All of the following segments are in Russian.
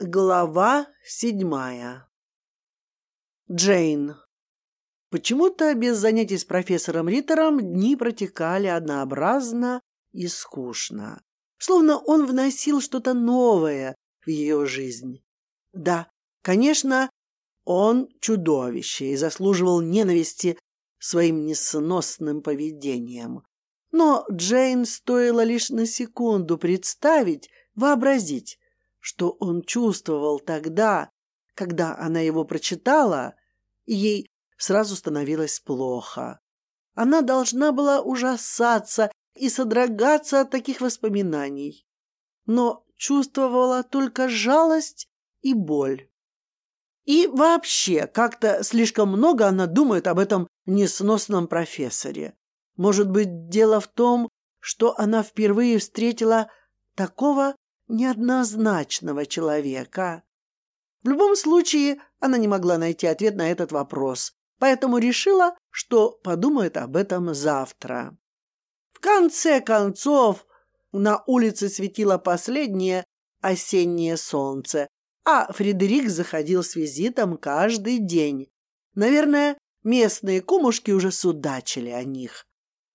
Глава седьмая. Джейн. Почему-то без занятий с профессором Риттером дни протекали однообразно и скучно, словно он вносил что-то новое в ее жизнь. Да, конечно, он чудовище и заслуживал ненависти своим несносным поведением. Но Джейн стоило лишь на секунду представить, вообразить, что он чувствовал тогда, когда она его прочитала, и ей сразу становилось плохо. Она должна была ужасаться и содрогаться от таких воспоминаний, но чувствовала только жалость и боль. И вообще, как-то слишком много она думает об этом несносном профессоре. Может быть, дело в том, что она впервые встретила такого неоднозначного человека. В любом случае, она не могла найти ответ на этот вопрос, поэтому решила, что подумает об этом завтра. В конце концов, на улице светило последнее осеннее солнце, а Фредерик заходил с визитом каждый день. Наверное, местные кумушки уже судачили о них.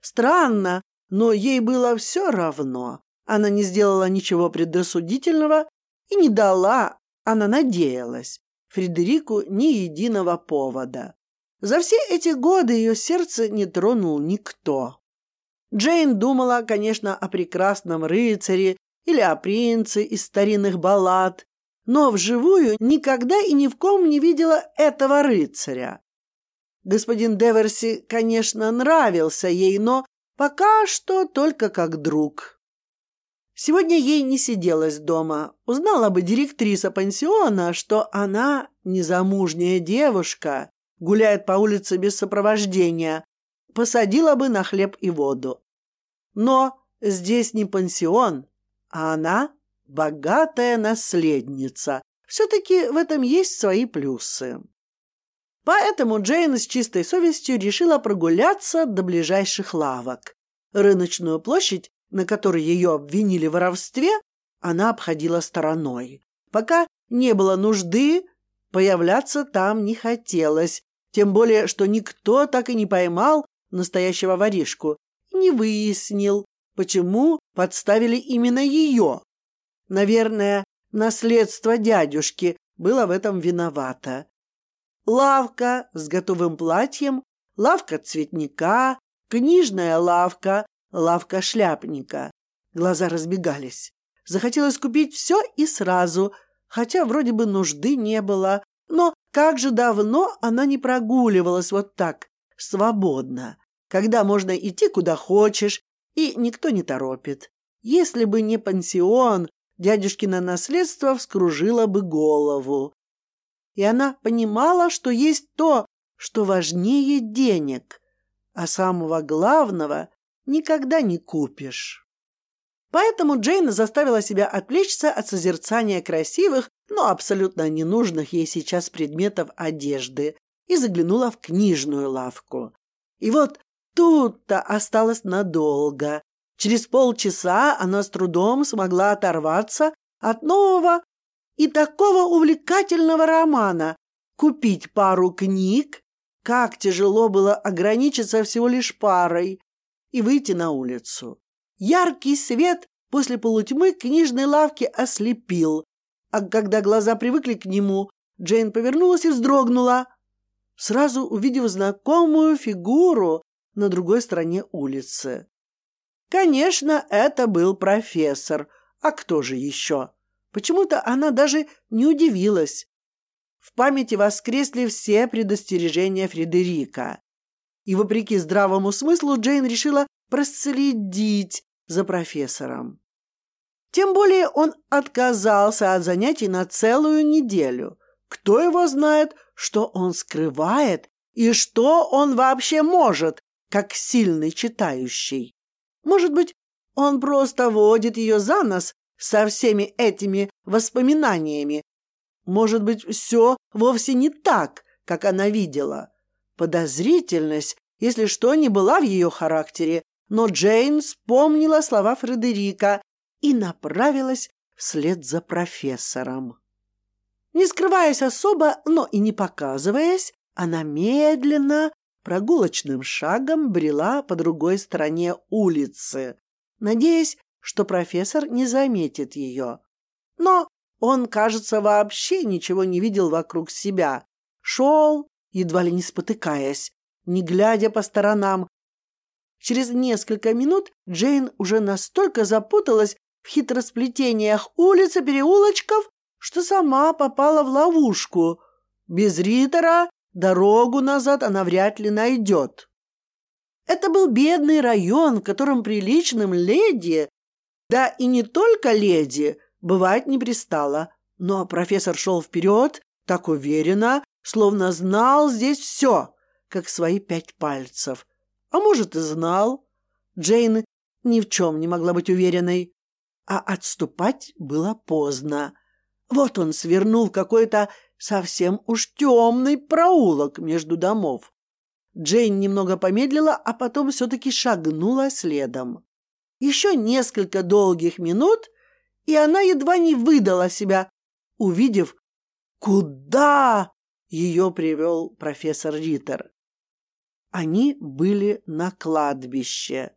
Странно, но ей было все равно. Она не сделала ничего предосудительного и не дала, она надеялась, Фредерику ни единого повода. За все эти годы ее сердце не тронул никто. Джейн думала, конечно, о прекрасном рыцаре или о принце из старинных баллад, но вживую никогда и ни в ком не видела этого рыцаря. Господин Деверси, конечно, нравился ей, но пока что только как друг. Сегодня ей не сиделось дома. Узнала бы директриса пансиона, что она незамужняя девушка, гуляет по улице без сопровождения, посадила бы на хлеб и воду. Но здесь не пансион, а она богатая наследница. Все-таки в этом есть свои плюсы. Поэтому Джейн с чистой совестью решила прогуляться до ближайших лавок. Рыночную площадь на которой ее обвинили в воровстве, она обходила стороной. Пока не было нужды, появляться там не хотелось, тем более, что никто так и не поймал настоящего воришку не выяснил, почему подставили именно ее. Наверное, наследство дядюшки было в этом виновато. Лавка с готовым платьем, лавка цветника, книжная лавка, лавка шляпника. Глаза разбегались. Захотелось купить все и сразу, хотя вроде бы нужды не было. Но как же давно она не прогуливалась вот так, свободно, когда можно идти куда хочешь, и никто не торопит. Если бы не пансион, дядюшкино наследство вскружило бы голову. И она понимала, что есть то, что важнее денег, а самого главного никогда не купишь. Поэтому Джейн заставила себя отвлечься от созерцания красивых, но абсолютно ненужных ей сейчас предметов одежды и заглянула в книжную лавку. И вот тут-то осталось надолго. Через полчаса она с трудом смогла оторваться от нового и такого увлекательного романа, купить пару книг. Как тяжело было ограничиться всего лишь парой и выйти на улицу. Яркий свет после полутьмы книжной лавки ослепил, а когда глаза привыкли к нему, Джейн повернулась и вздрогнула, сразу увидев знакомую фигуру на другой стороне улицы. Конечно, это был профессор, а кто же еще? Почему-то она даже не удивилась. В памяти воскресли все предостережения Фредерика. И вопреки здравому смыслу Джейн решила проследить за профессором. Тем более он отказался от занятий на целую неделю. Кто его знает, что он скрывает и что он вообще может, как сильный читающий. Может быть, он просто водит ее за нос со всеми этими воспоминаниями. Может быть, все вовсе не так, как она видела. Подозрительность, если что, не была в ее характере, но Джейн вспомнила слова Фредерика и направилась вслед за профессором. Не скрываясь особо, но и не показываясь, она медленно, прогулочным шагом брела по другой стороне улицы, надеясь, что профессор не заметит ее. Но он, кажется, вообще ничего не видел вокруг себя. Шел, едва ли не спотыкаясь, не глядя по сторонам. Через несколько минут Джейн уже настолько запуталась в хитросплетениях улиц и переулочков, что сама попала в ловушку. Без Риттера дорогу назад она вряд ли найдет. Это был бедный район, в котором приличным леди, да и не только леди, бывать не пристало. Но профессор шел вперед, так уверенно, словно знал здесь все, как свои пять пальцев. А может, и знал. Джейн ни в чем не могла быть уверенной. А отступать было поздно. Вот он свернул в какой-то совсем уж темный проулок между домов. Джейн немного помедлила, а потом все-таки шагнула следом. Еще несколько долгих минут, и она едва не выдала себя, увидев, куда ее привел профессор Риттер. Они были на кладбище.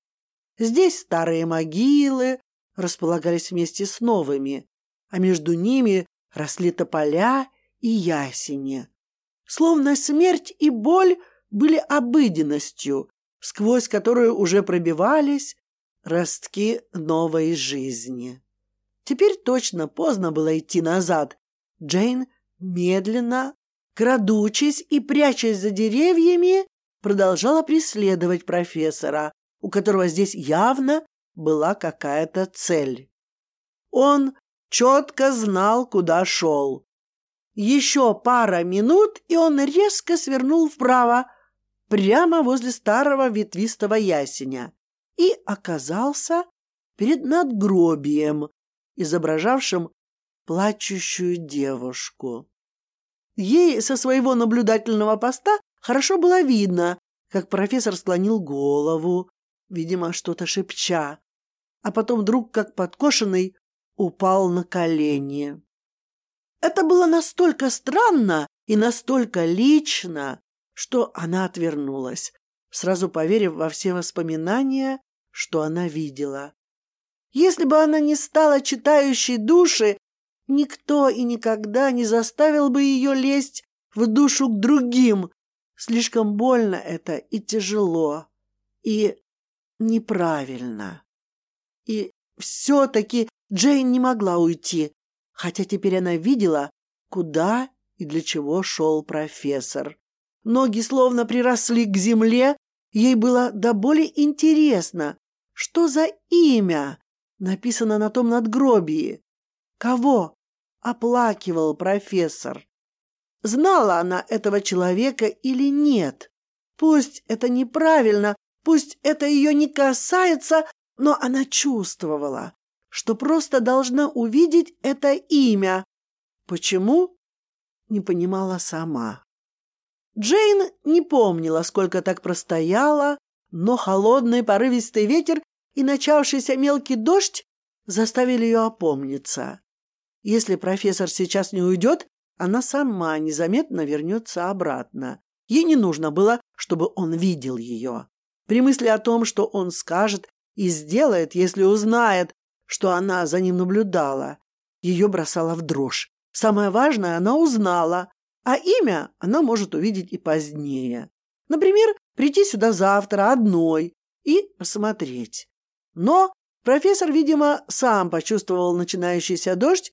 Здесь старые могилы располагались вместе с новыми, а между ними росли тополя и ясени. Словно смерть и боль были обыденностью, сквозь которую уже пробивались ростки новой жизни. Теперь точно поздно было идти назад. Джейн медленно, крадучись и прячась за деревьями, продолжала преследовать профессора, у которого здесь явно была какая-то цель. Он четко знал, куда шел. Еще пара минут, и он резко свернул вправо, прямо возле старого ветвистого ясеня, и оказался перед надгробием, изображавшим плачущую девушку. Ей со своего наблюдательного поста хорошо было видно, как профессор склонил голову, видимо, что-то шепча, а потом вдруг, как подкошенный, упал на колени. Это было настолько странно и настолько лично, что она отвернулась, сразу поверив во все воспоминания, что она видела. Если бы она не стала читающей души, никто и никогда не заставил бы ее лезть в душу к другим. Слишком больно это и тяжело, и неправильно. И все-таки Джейн не могла уйти, хотя теперь она видела, куда и для чего шел профессор. Ноги словно приросли к земле, ей было до боли интересно, что за имя написано на том надгробии. Кого оплакивал профессор? Знала она этого человека или нет? Пусть это неправильно, пусть это ее не касается, но она чувствовала, что просто должна увидеть это имя. Почему? Не понимала сама. Джейн не помнила, сколько так простояла, но холодный порывистый ветер и начавшийся мелкий дождь заставили ее опомниться. Если профессор сейчас не уйдет, она сама незаметно вернется обратно. Ей не нужно было, чтобы он видел ее. При мысли о том, что он скажет и сделает, если узнает, что она за ним наблюдала. Ее бросала в дрожь. Самое важное она узнала, а имя она может увидеть и позднее. Например, прийти сюда завтра одной и посмотреть. Но профессор, видимо, сам почувствовал начинающийся дождь.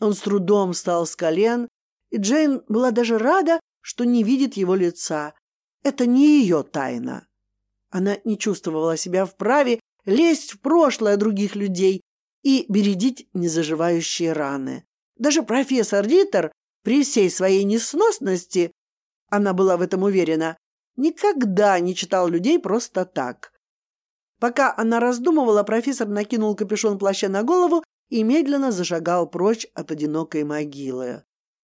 Он с трудом встал с колен, и Джейн была даже рада, что не видит его лица. Это не ее тайна. Она не чувствовала себя вправе лезть в прошлое других людей и бередить незаживающие раны. Даже профессор Риттер при всей своей несносности, она была в этом уверена, никогда не читал людей просто так. Пока она раздумывала, профессор накинул капюшон плаща на голову и медленно зашагал прочь от одинокой могилы.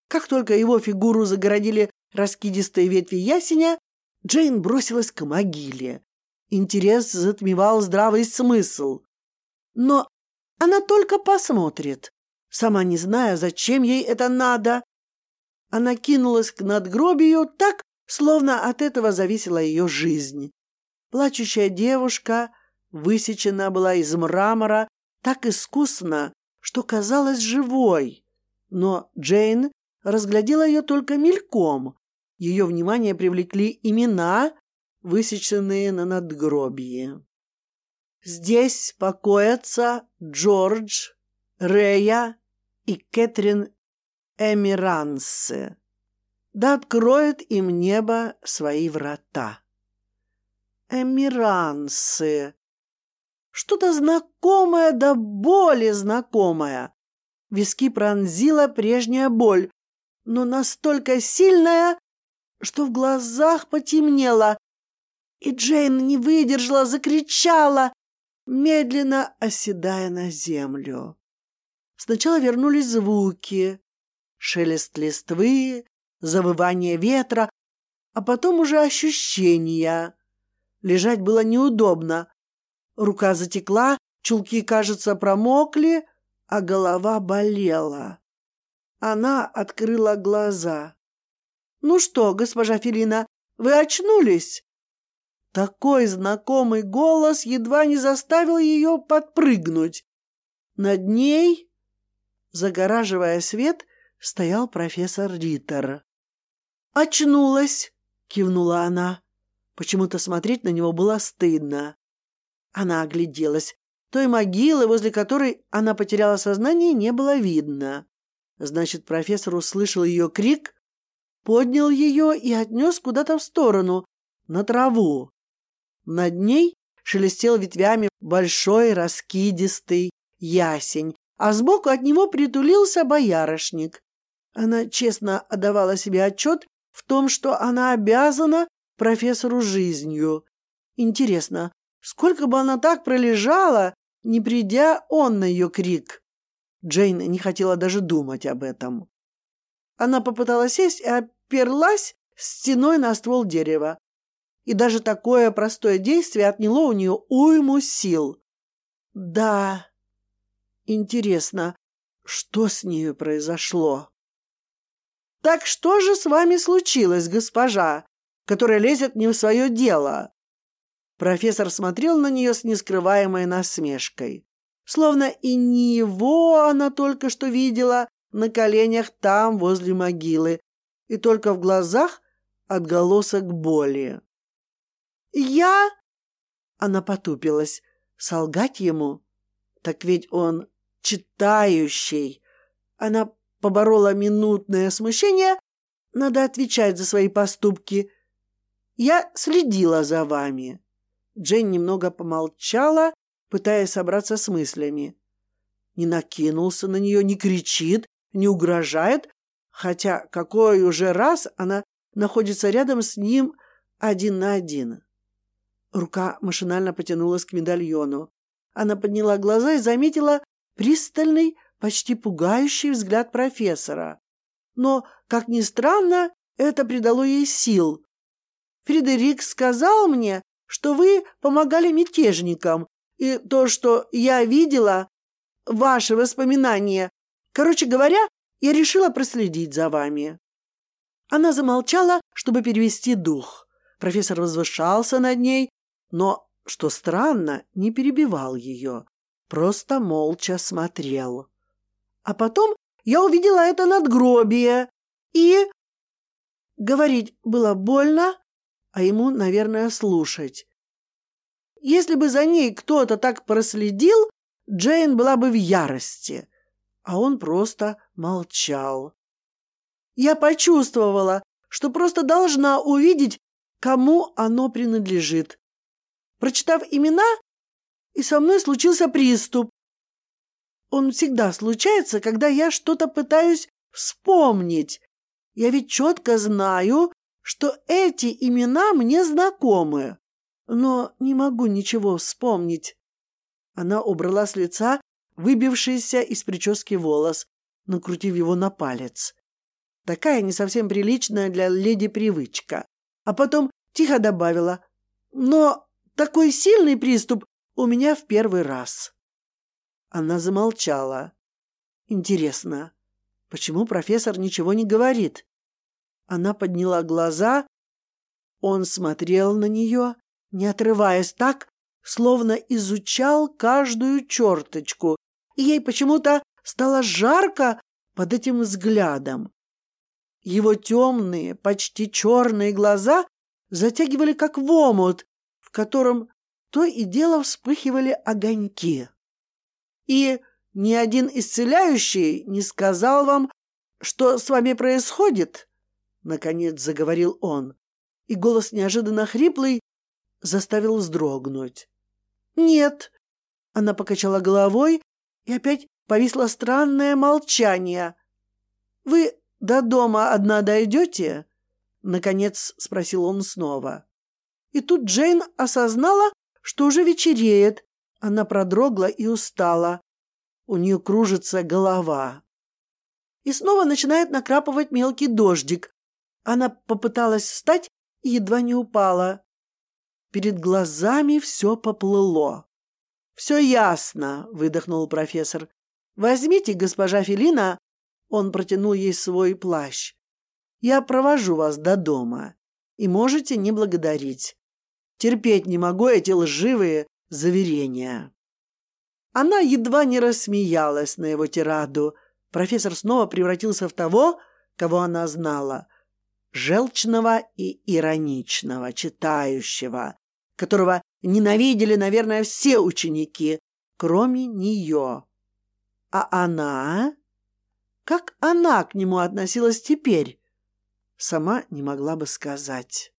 Как только его фигуру загородили раскидистые ветви ясеня, Джейн бросилась к могиле. Интерес затмевал здравый смысл. Но она только посмотрит, сама не зная, зачем ей это надо, Она кинулась к надгробию так, словно от этого зависела ее жизнь. Плачущая девушка высечена была из мрамора так искусно, что казалась живой. Но Джейн разглядела ее только мельком. Ее внимание привлекли имена, высеченные на надгробии. Здесь покоятся Джордж, Рея и Кэтрин Эмирансе. Да откроет им небо свои врата. Эмирансы. Что-то знакомое да более знакомое. Виски пронзила прежняя боль, но настолько сильная, что в глазах потемнело, и Джейн не выдержала, закричала, медленно оседая на землю. Сначала вернулись звуки, шелест листвы, завывание ветра, а потом уже ощущения. Лежать было неудобно. Рука затекла, чулки, кажется, промокли, а голова болела. Она открыла глаза. «Ну что, госпожа Филина, вы очнулись?» Такой знакомый голос едва не заставил ее подпрыгнуть. Над ней, загораживая свет, стоял профессор Риттер. «Очнулась!» — кивнула она. Почему-то смотреть на него было стыдно. Она огляделась. Той могилы, возле которой она потеряла сознание, не было видно. Значит, профессор услышал ее крик, поднял ее и отнес куда-то в сторону, на траву. Над ней шелестел ветвями большой раскидистый ясень, а сбоку от него притулился боярышник. Она честно отдавала себе отчет в том, что она обязана профессору жизнью. Интересно, сколько бы она так пролежала, не придя он на ее крик? Джейн не хотела даже думать об этом. Она попыталась сесть и оперлась стеной на ствол дерева и даже такое простое действие отняло у нее уйму сил. Да, интересно, что с нею произошло? Так что же с вами случилось, госпожа, которая лезет не в свое дело? Профессор смотрел на нее с нескрываемой насмешкой. Словно и не его она только что видела на коленях там, возле могилы, и только в глазах отголосок боли. «Я...» Она потупилась. Солгать ему? Так ведь он читающий. Она поборола минутное смущение. Надо отвечать за свои поступки. Я следила за вами. Джейн немного помолчала, пытаясь собраться с мыслями. Не накинулся на нее, не кричит, не угрожает, хотя какой уже раз она находится рядом с ним один на один. Рука машинально потянулась к медальону. Она подняла глаза и заметила пристальный, почти пугающий взгляд профессора. Но, как ни странно, это придало ей сил. «Фредерик сказал мне, что вы помогали мятежникам, и то, что я видела, ваши воспоминания. Короче говоря, я решила проследить за вами». Она замолчала, чтобы перевести дух. Профессор возвышался над ней, но, что странно, не перебивал ее, просто молча смотрел. А потом я увидела это надгробие и... Говорить было больно, а ему, наверное, слушать. Если бы за ней кто-то так проследил, Джейн была бы в ярости, а он просто молчал. Я почувствовала, что просто должна увидеть, кому оно принадлежит, Прочитав имена, и со мной случился приступ. Он всегда случается, когда я что-то пытаюсь вспомнить. Я ведь четко знаю, что эти имена мне знакомы, но не могу ничего вспомнить. Она убрала с лица выбившийся из прически волос, накрутив его на палец. Такая не совсем приличная для леди привычка. А потом тихо добавила, но такой сильный приступ у меня в первый раз. Она замолчала. Интересно, почему профессор ничего не говорит? Она подняла глаза. Он смотрел на нее, не отрываясь так, словно изучал каждую черточку, и ей почему-то стало жарко под этим взглядом. Его темные, почти черные глаза затягивали как в омут, в котором то и дело вспыхивали огоньки. И ни один исцеляющий не сказал вам, что с вами происходит? Наконец заговорил он, и голос неожиданно хриплый заставил вздрогнуть. Нет. Она покачала головой, и опять повисло странное молчание. Вы до дома одна дойдете? Наконец спросил он снова. И тут Джейн осознала, что уже вечереет. Она продрогла и устала. У нее кружится голова. И снова начинает накрапывать мелкий дождик. Она попыталась встать и едва не упала. Перед глазами все поплыло. «Все ясно», — выдохнул профессор. «Возьмите, госпожа Фелина». Он протянул ей свой плащ. «Я провожу вас до дома. И можете не благодарить. Терпеть не могу эти лживые заверения». Она едва не рассмеялась на его тираду. Профессор снова превратился в того, кого она знала. Желчного и ироничного, читающего, которого ненавидели, наверное, все ученики, кроме нее. А она? Как она к нему относилась теперь? Сама не могла бы сказать.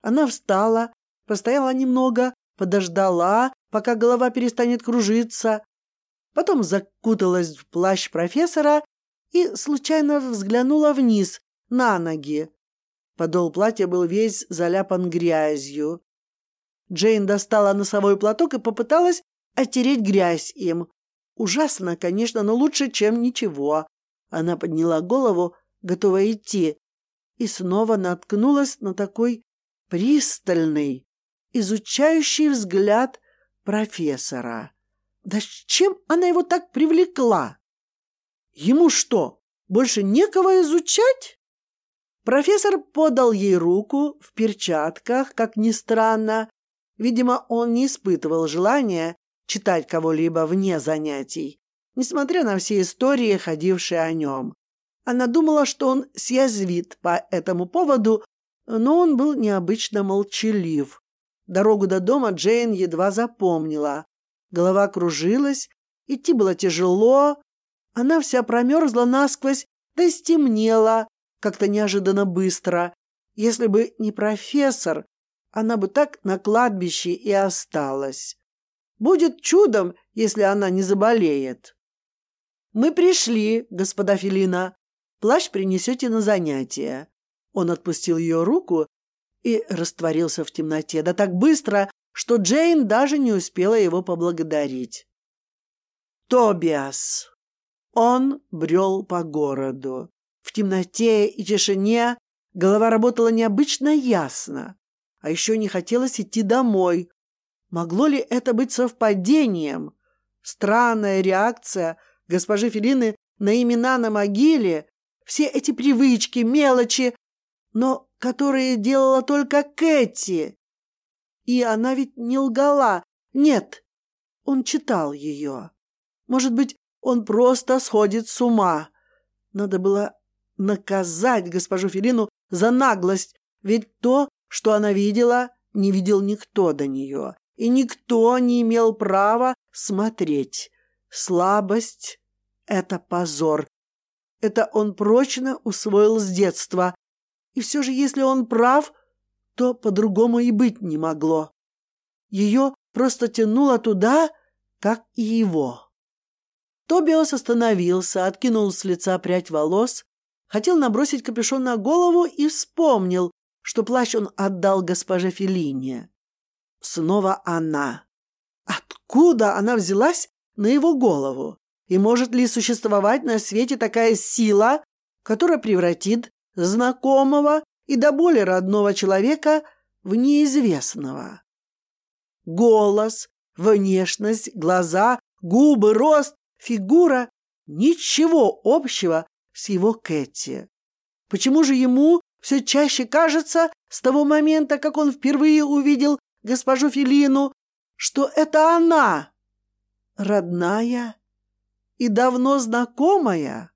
Она встала, постояла немного, подождала, пока голова перестанет кружиться, потом закуталась в плащ профессора и случайно взглянула вниз, на ноги. Подол платья был весь заляпан грязью. Джейн достала носовой платок и попыталась оттереть грязь им. Ужасно, конечно, но лучше, чем ничего. Она подняла голову, готовая идти, и снова наткнулась на такой пристальный, изучающий взгляд профессора. Да с чем она его так привлекла? Ему что, больше некого изучать? Профессор подал ей руку в перчатках, как ни странно, Видимо, он не испытывал желания читать кого-либо вне занятий, несмотря на все истории, ходившие о нем. Она думала, что он съязвит по этому поводу, но он был необычно молчалив. Дорогу до дома Джейн едва запомнила. Голова кружилась, идти было тяжело. Она вся промерзла насквозь, да и стемнела как-то неожиданно быстро. Если бы не профессор, она бы так на кладбище и осталась. Будет чудом, если она не заболеет. Мы пришли, господа Филина. Плащ принесете на занятия. Он отпустил ее руку и растворился в темноте, да так быстро, что Джейн даже не успела его поблагодарить. Тобиас. Он брел по городу. В темноте и тишине голова работала необычно ясно. А еще не хотелось идти домой. Могло ли это быть совпадением? Странная реакция госпожи Филины на имена на могиле, все эти привычки, мелочи, но которые делала только Кэти. И она ведь не лгала. Нет, он читал ее. Может быть, он просто сходит с ума. Надо было наказать госпожу Филину за наглость, ведь то, что она видела, не видел никто до нее, и никто не имел права смотреть. Слабость — это позор. Это он прочно усвоил с детства. И все же, если он прав, то по-другому и быть не могло. Ее просто тянуло туда, как и его. Тобиос остановился, откинул с лица прядь волос, хотел набросить капюшон на голову и вспомнил, что плащ он отдал госпоже Фелине. Снова она. Откуда она взялась на его голову? И может ли существовать на свете такая сила, которая превратит знакомого и до боли родного человека в неизвестного? Голос, внешность, глаза, губы, рост, фигура – ничего общего с его Кэти. Почему же ему все чаще кажется с того момента, как он впервые увидел госпожу Филину, что это она, родная и давно знакомая.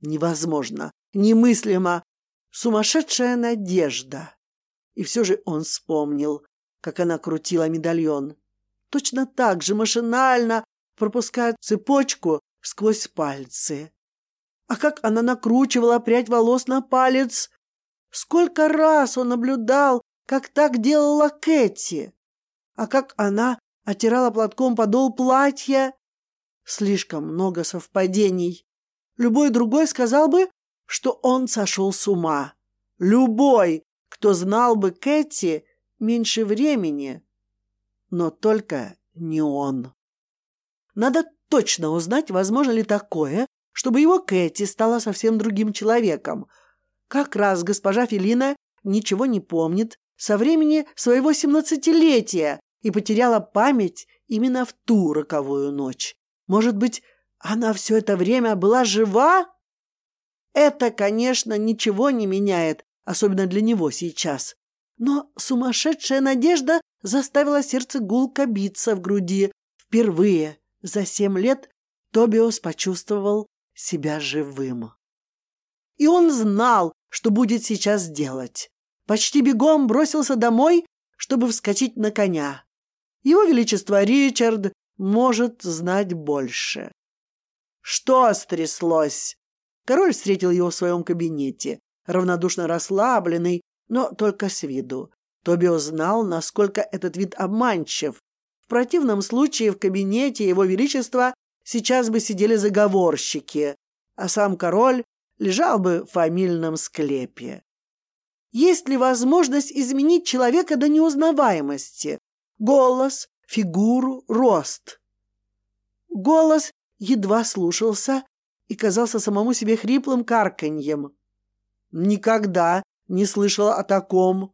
Невозможно, немыслимо, сумасшедшая надежда. И все же он вспомнил, как она крутила медальон. Точно так же машинально пропуская цепочку сквозь пальцы. А как она накручивала прядь волос на палец. Сколько раз он наблюдал, как так делала Кэти. А как она оттирала платком подол платья. Слишком много совпадений. Любой другой сказал бы, что он сошел с ума. Любой, кто знал бы Кэти меньше времени. Но только не он. Надо точно узнать, возможно ли такое, чтобы его Кэти стала совсем другим человеком. Как раз госпожа Филина ничего не помнит со времени своего семнадцатилетия и потеряла память именно в ту роковую ночь. Может быть, она все это время была жива? Это, конечно, ничего не меняет, особенно для него сейчас. Но сумасшедшая надежда заставила сердце гулко биться в груди. Впервые за семь лет Тобиос почувствовал себя живым. И он знал, что будет сейчас делать. Почти бегом бросился домой, чтобы вскочить на коня. Его Величество Ричард может знать больше. Что стряслось? Король встретил его в своем кабинете, равнодушно расслабленный, но только с виду. Тобио знал, насколько этот вид обманчив. В противном случае в кабинете его величества сейчас бы сидели заговорщики, а сам король лежал бы в фамильном склепе. Есть ли возможность изменить человека до неузнаваемости? Голос, фигуру, рост. Голос едва слушался и казался самому себе хриплым карканьем. Никогда не слышала о таком.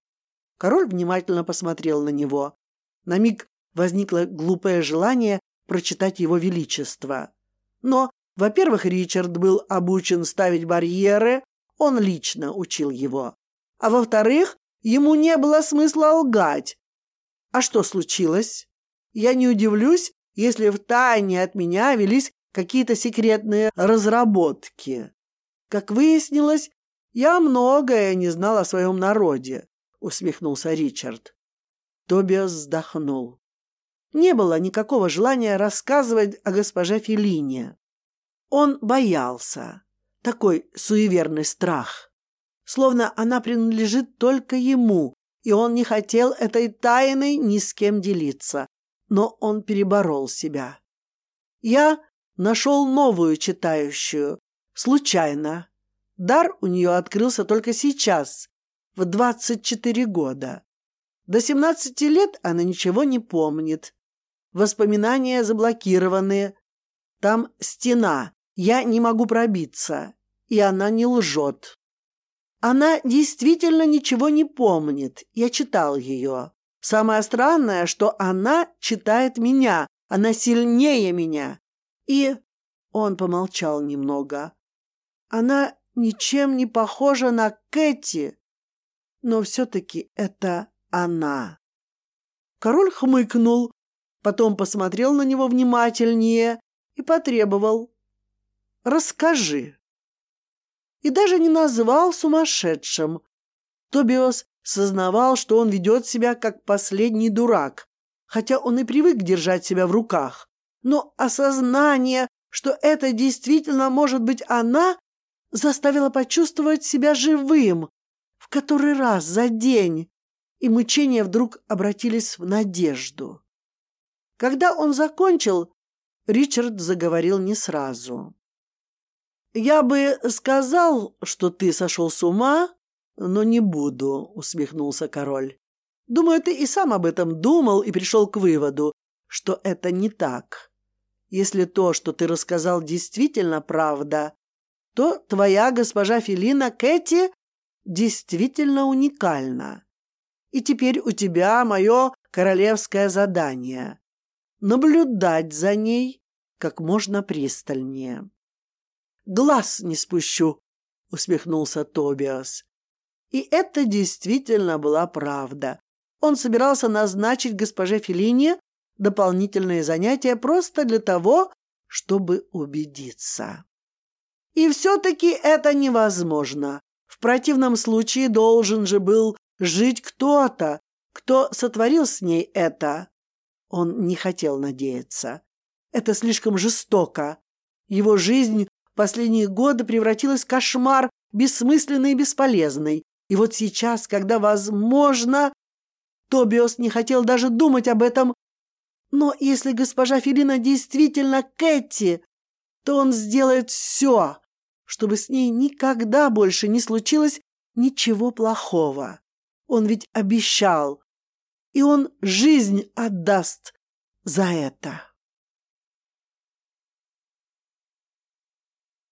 Король внимательно посмотрел на него. На миг возникло глупое желание прочитать его величество. Но, во-первых, Ричард был обучен ставить барьеры, он лично учил его. А во-вторых, ему не было смысла лгать. А что случилось? Я не удивлюсь, если в тайне от меня велись какие-то секретные разработки. Как выяснилось, я многое не знал о своем народе, усмехнулся Ричард. Тобиас вздохнул. Не было никакого желания рассказывать о госпоже Фелине. Он боялся. Такой суеверный страх. Словно она принадлежит только ему, и он не хотел этой тайной ни с кем делиться. Но он переборол себя. Я нашел новую читающую. Случайно. Дар у нее открылся только сейчас, в двадцать четыре года. До семнадцати лет она ничего не помнит. Воспоминания заблокированы. Там стена. Я не могу пробиться. И она не лжет. Она действительно ничего не помнит. Я читал ее. Самое странное, что она читает меня. Она сильнее меня. И он помолчал немного. Она ничем не похожа на Кэти, но все-таки это она. Король хмыкнул, потом посмотрел на него внимательнее и потребовал. «Расскажи». И даже не назвал сумасшедшим. Тобиос сознавал, что он ведет себя как последний дурак, хотя он и привык держать себя в руках. Но осознание, что это действительно может быть она, заставило почувствовать себя живым в который раз за день, и мучения вдруг обратились в надежду. Когда он закончил, Ричард заговорил не сразу. «Я бы сказал, что ты сошел с ума, но не буду», — усмехнулся король. «Думаю, ты и сам об этом думал и пришел к выводу, что это не так. Если то, что ты рассказал, действительно правда, то твоя госпожа Филина Кэти действительно уникальна. И теперь у тебя мое королевское задание наблюдать за ней как можно пристальнее. «Глаз не спущу», — усмехнулся Тобиас. И это действительно была правда. Он собирался назначить госпоже Феллини дополнительные занятия просто для того, чтобы убедиться. И все-таки это невозможно. В противном случае должен же был жить кто-то, кто сотворил с ней это. Он не хотел надеяться. Это слишком жестоко. Его жизнь в последние годы превратилась в кошмар, бессмысленный и бесполезный. И вот сейчас, когда возможно... Тобиос не хотел даже думать об этом. Но если госпожа Филина действительно Кэти, то он сделает все, чтобы с ней никогда больше не случилось ничего плохого. Он ведь обещал, и он жизнь отдаст за это.